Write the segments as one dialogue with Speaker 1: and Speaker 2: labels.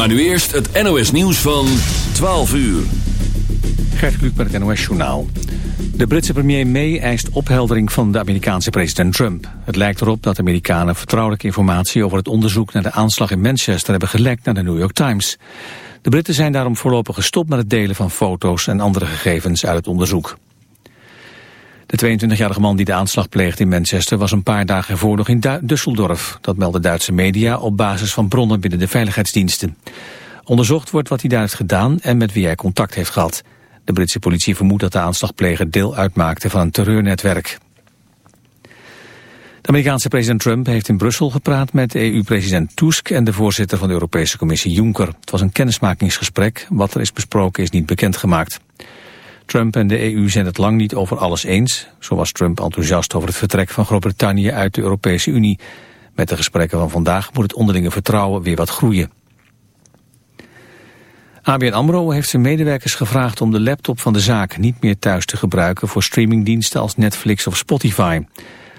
Speaker 1: Maar nu eerst het NOS nieuws van 12 uur.
Speaker 2: Gert Kluk met het NOS Journaal. De Britse premier May eist opheldering van de Amerikaanse president Trump. Het lijkt erop dat Amerikanen vertrouwelijke informatie over het onderzoek naar de aanslag in Manchester hebben gelekt naar de New York Times. De Britten zijn daarom voorlopig gestopt met het delen van foto's en andere gegevens uit het onderzoek. De 22-jarige man die de aanslag pleegde in Manchester was een paar dagen ervoor nog in Düsseldorf. Dat melden Duitse media op basis van bronnen binnen de veiligheidsdiensten. Onderzocht wordt wat hij daar heeft gedaan en met wie hij contact heeft gehad. De Britse politie vermoedt dat de aanslagpleger deel uitmaakte van een terreurnetwerk. De Amerikaanse president Trump heeft in Brussel gepraat met EU-president Tusk en de voorzitter van de Europese Commissie Juncker. Het was een kennismakingsgesprek. Wat er is besproken is niet bekendgemaakt. Trump en de EU zijn het lang niet over alles eens. Zo was Trump enthousiast over het vertrek van Groot-Brittannië uit de Europese Unie. Met de gesprekken van vandaag moet het onderlinge vertrouwen weer wat groeien. ABN AMRO heeft zijn medewerkers gevraagd om de laptop van de zaak niet meer thuis te gebruiken voor streamingdiensten als Netflix of Spotify.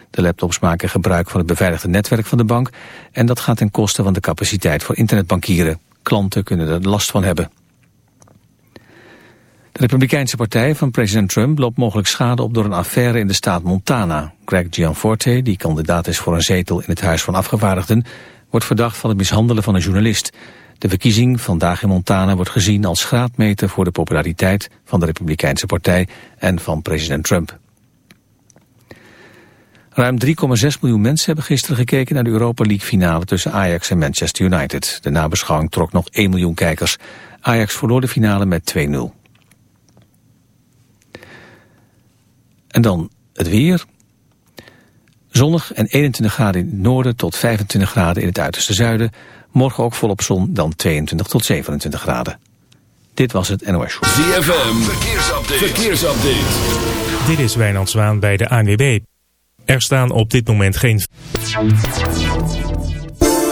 Speaker 2: De laptops maken gebruik van het beveiligde netwerk van de bank en dat gaat ten koste van de capaciteit voor internetbankieren. Klanten kunnen er last van hebben. De Republikeinse partij van president Trump loopt mogelijk schade op door een affaire in de staat Montana. Greg Gianforte, die kandidaat is voor een zetel in het Huis van Afgevaardigden, wordt verdacht van het mishandelen van een journalist. De verkiezing vandaag in Montana wordt gezien als graadmeter voor de populariteit van de Republikeinse partij en van president Trump. Ruim 3,6 miljoen mensen hebben gisteren gekeken naar de Europa League finale tussen Ajax en Manchester United. De nabeschouwing trok nog 1 miljoen kijkers. Ajax verloor de finale met 2-0. En dan het weer. Zonnig en 21 graden in het noorden tot 25 graden in het uiterste zuiden. Morgen ook volop zon, dan 22 tot 27 graden. Dit was het NOS Show.
Speaker 1: ZFM, verkeersupdate. verkeersupdate.
Speaker 3: Dit is Wijnand Zwaan bij de ANWB. Er staan op dit moment geen...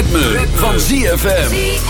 Speaker 4: Ritme, van ZFM.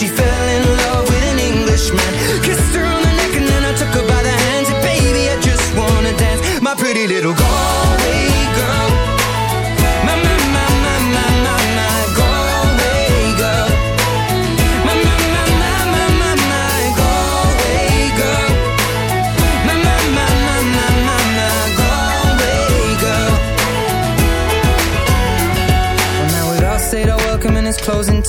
Speaker 5: 几分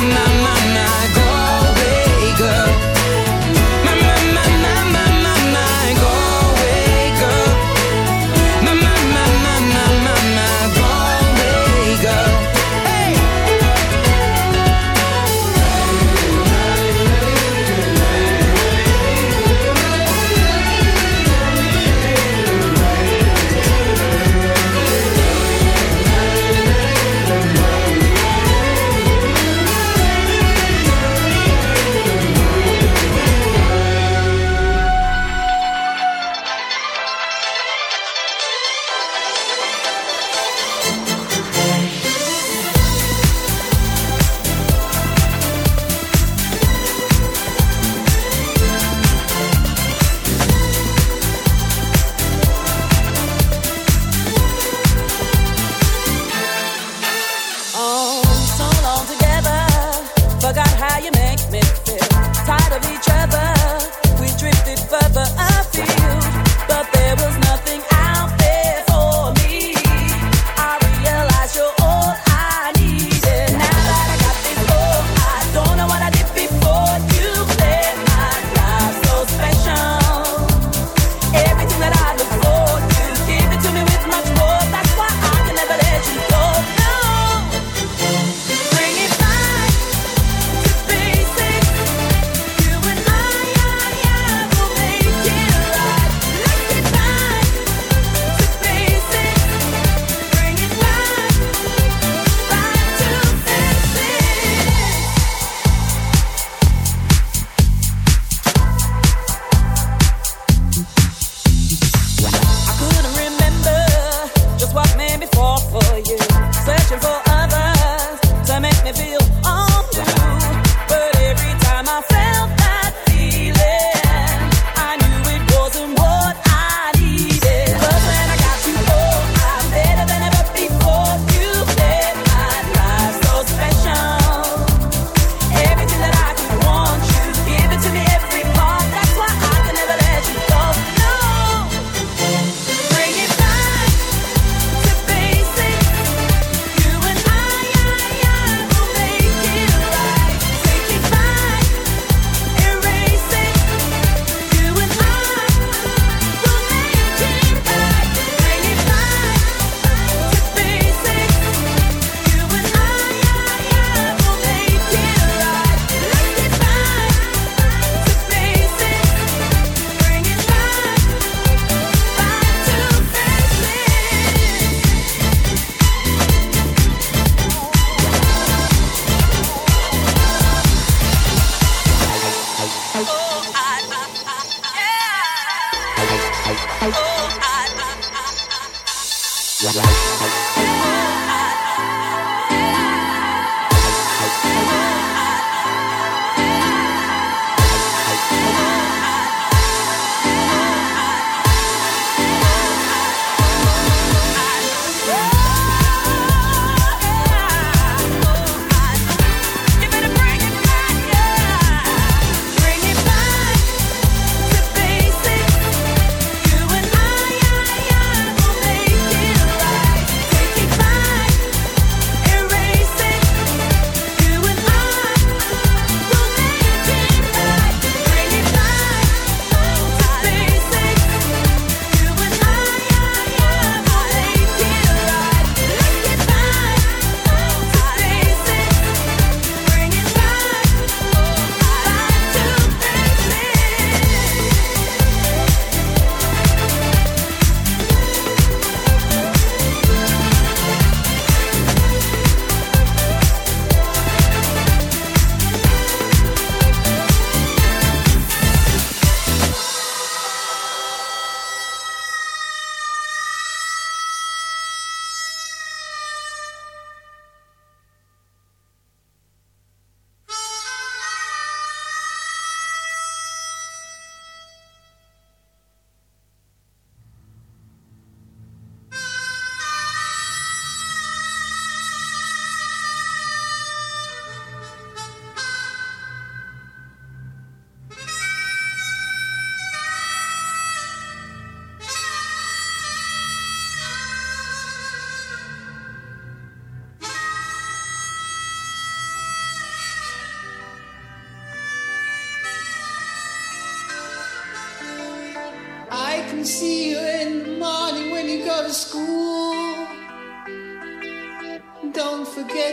Speaker 6: na na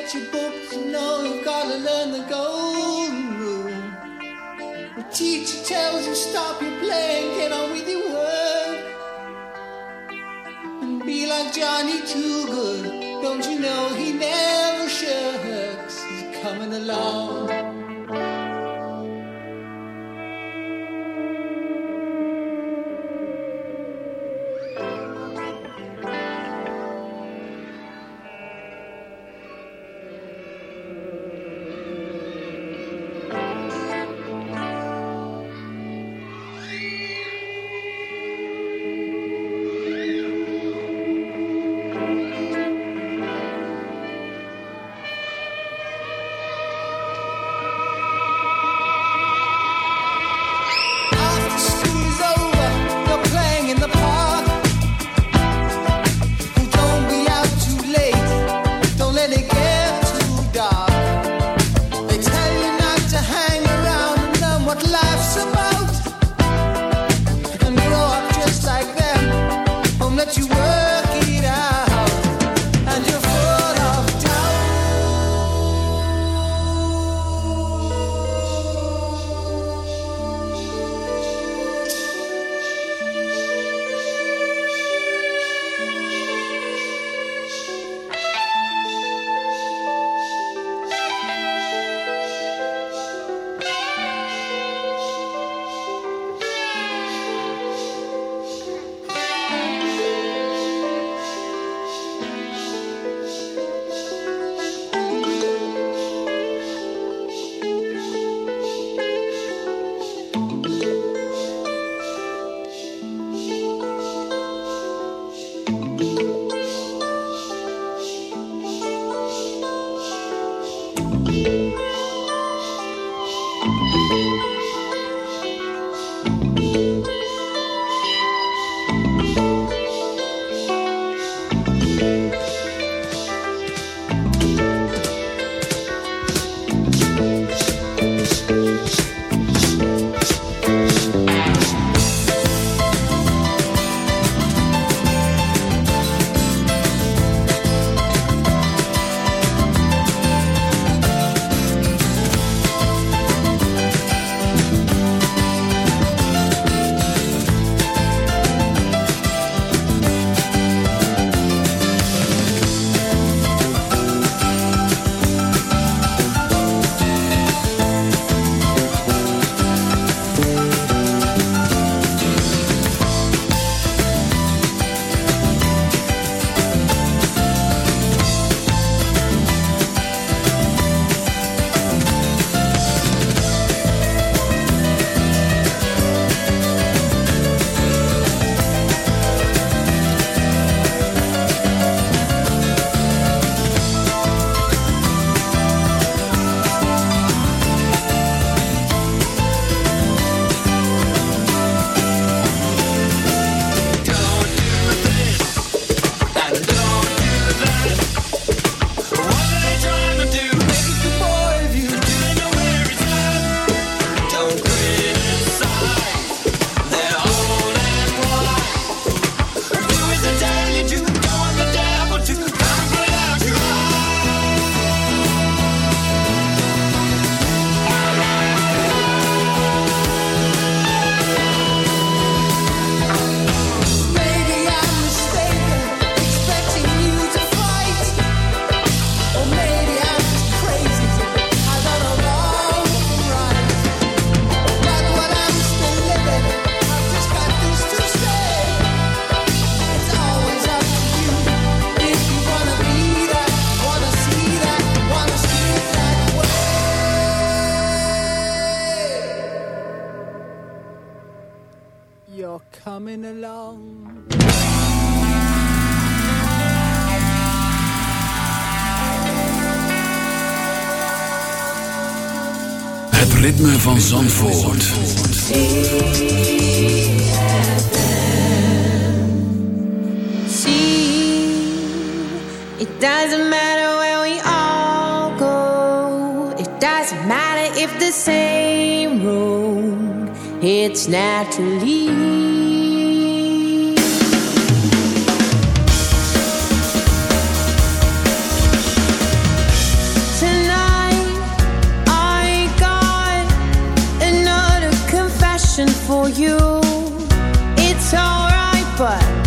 Speaker 6: get your books, you know you've got to learn the golden rule. The teacher tells you stop your playing, get on with your work. And be like Johnny Too Good, don't you know he for you. It's
Speaker 4: alright, but.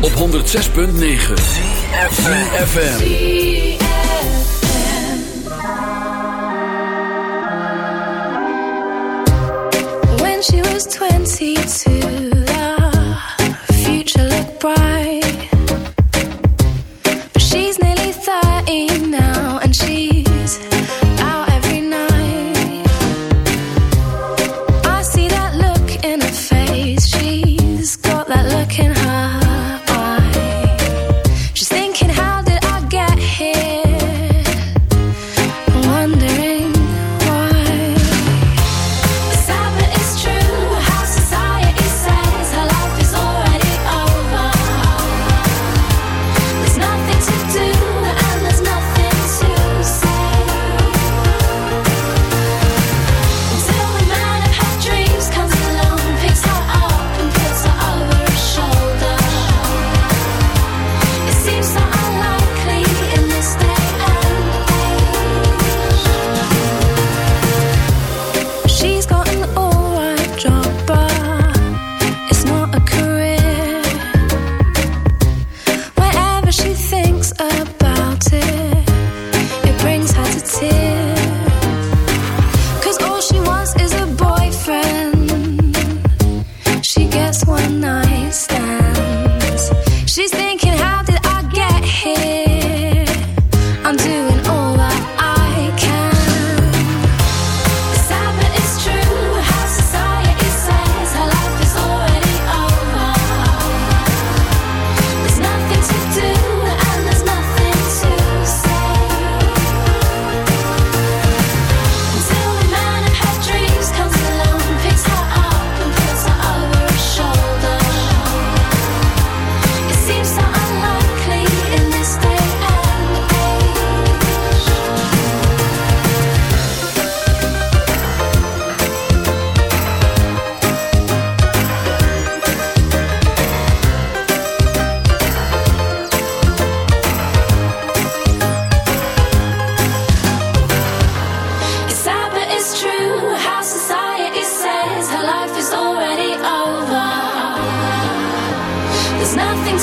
Speaker 4: Op 106.9 FM.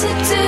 Speaker 7: to do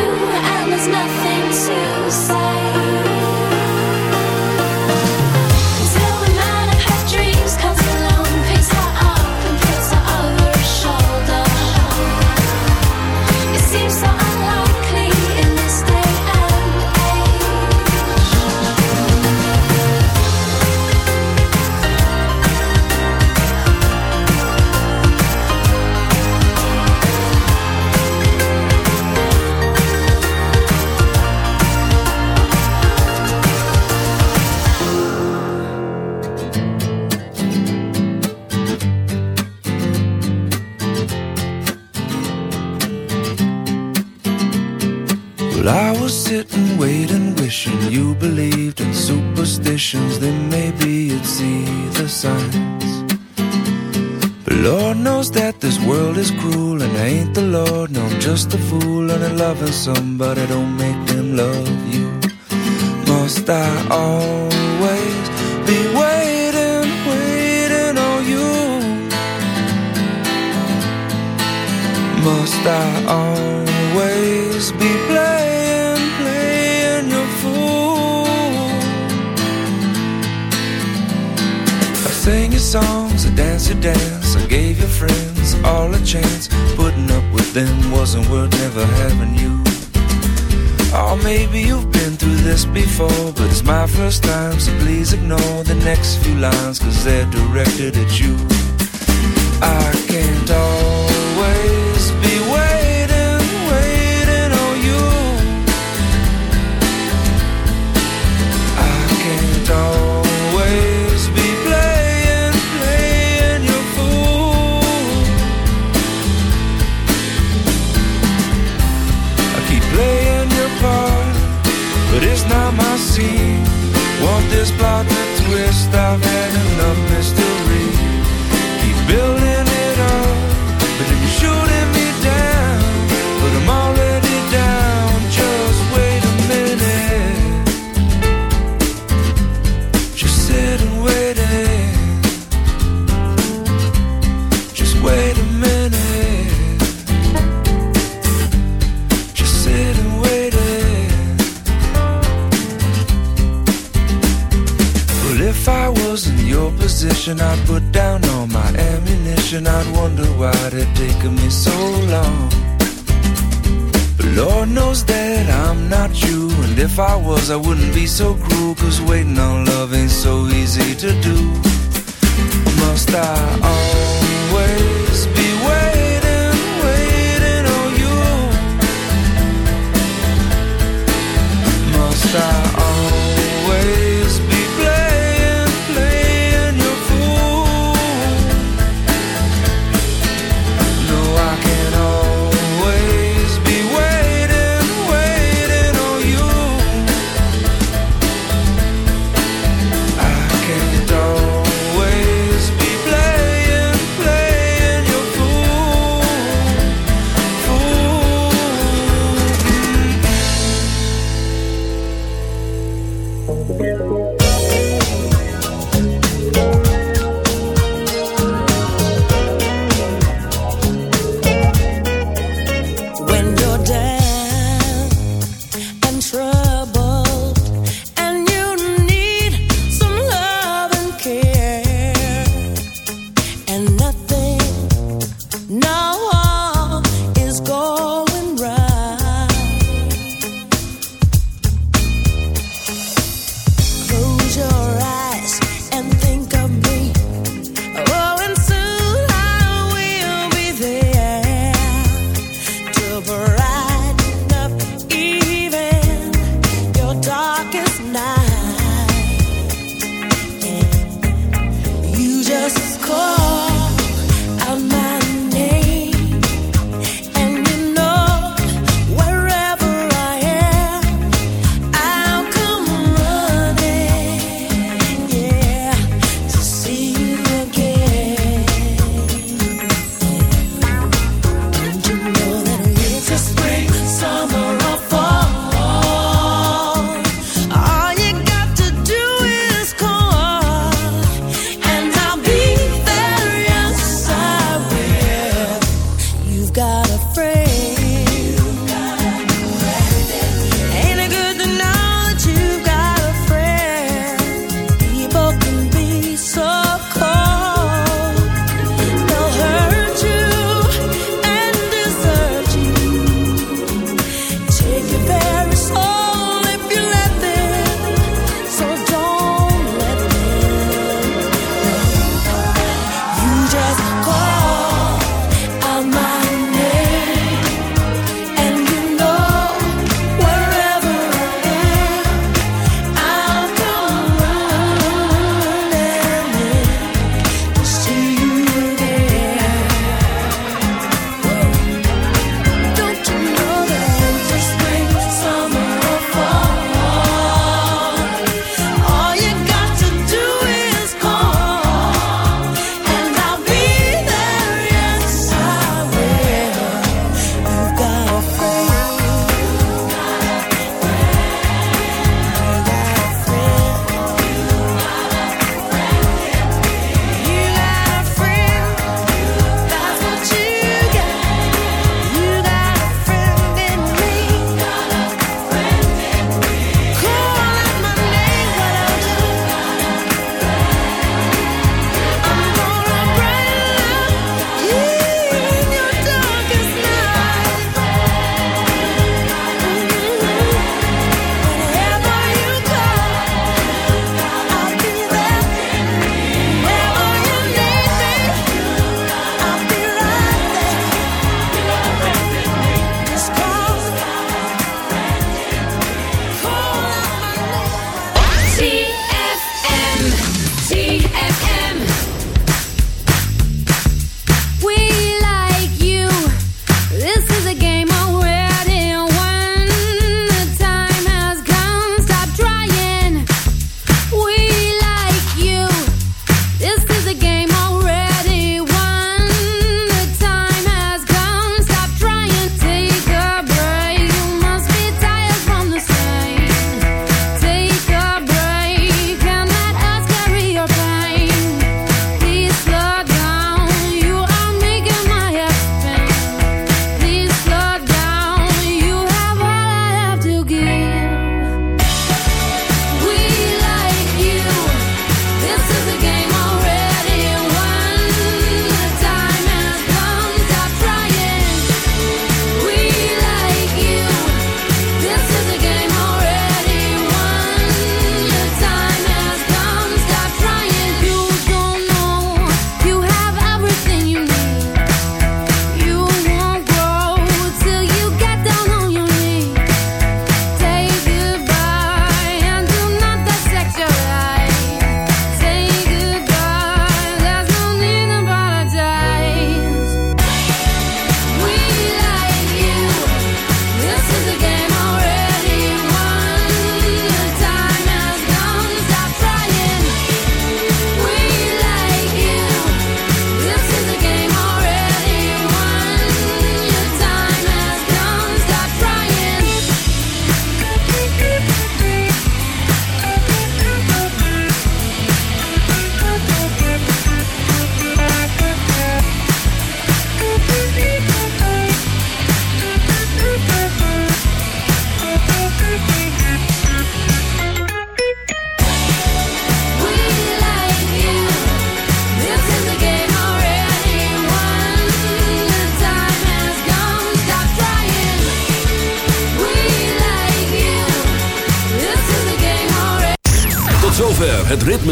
Speaker 7: a
Speaker 8: fool and loving somebody don't make them love. my first time, so please ignore the next few lines, cause they're directed at you. I